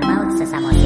Mouth Sesamos.